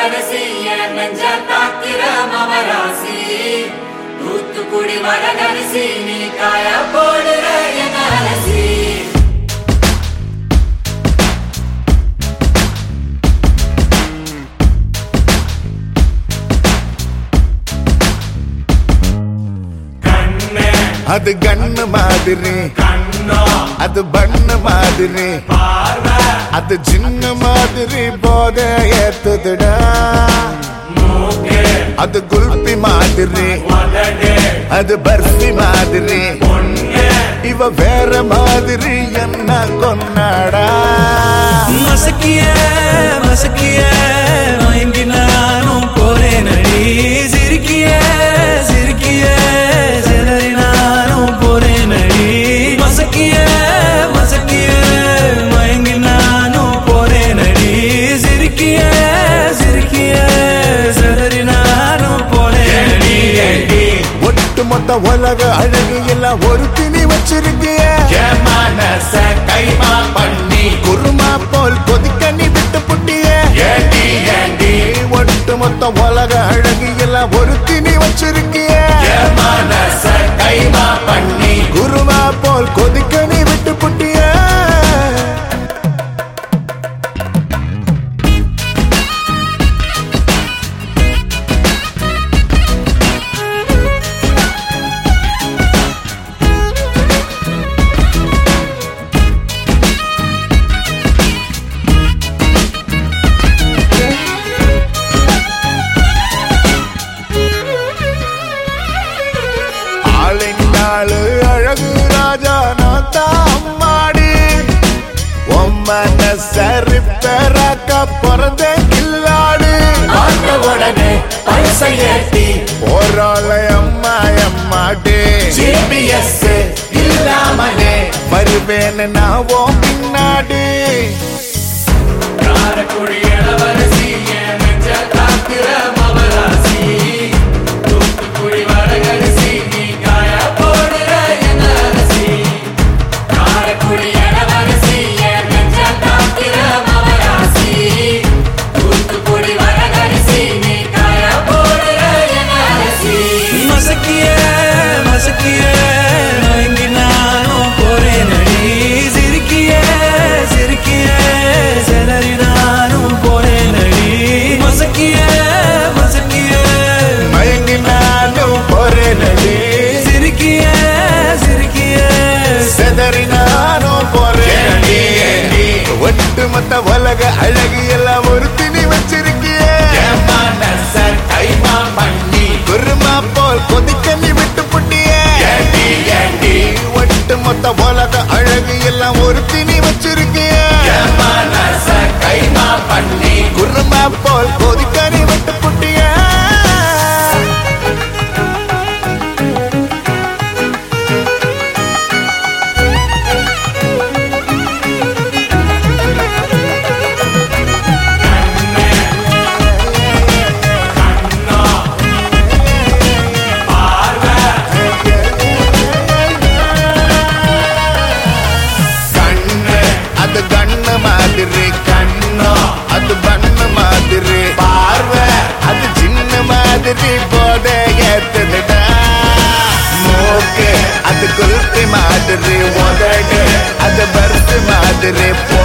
என் நெஞ்ச தாக்கிற மவராசி தூத்துக்குடி வரகரிசி நீ காய போடுற என் அலசி. அது கண்ணு மாதிரி. அது பண்ணு மாதிரி. அது சின்ன மாதிரி போத ஏத்துதுடா. அது குல்பி மாதிரி. அது பர்ஃபி மாதிரி. இவ வேற மாதிரி என்ன கொண்டாடா மசக்கிய மசக்கிய. உலக அழகு எல்லாம் ஒரு திணி வச்சிருக்கிய கைமா பண்ணி. குருமா போல் கொதிக்க நீ விட்டு புட்டிய. ஒட்டு மொத்த உலக ஆளினாளு அழகு ராஜா நான் தான் அம்மாடி ஒம்மன சரி நானும் போறேனடி ஒட்டு மொத்த உலக அழகு எல்லாம் ஒரு திணி வச்சிருக்கிய. குருமா போல் கொதிக்க நீ விட்டு புட்டிய. ஒட்டு மொத்த உலக அழகு எல்லாம் ஒரு திணி மாதிரி உதடு அது பருத்து மாதிரி போ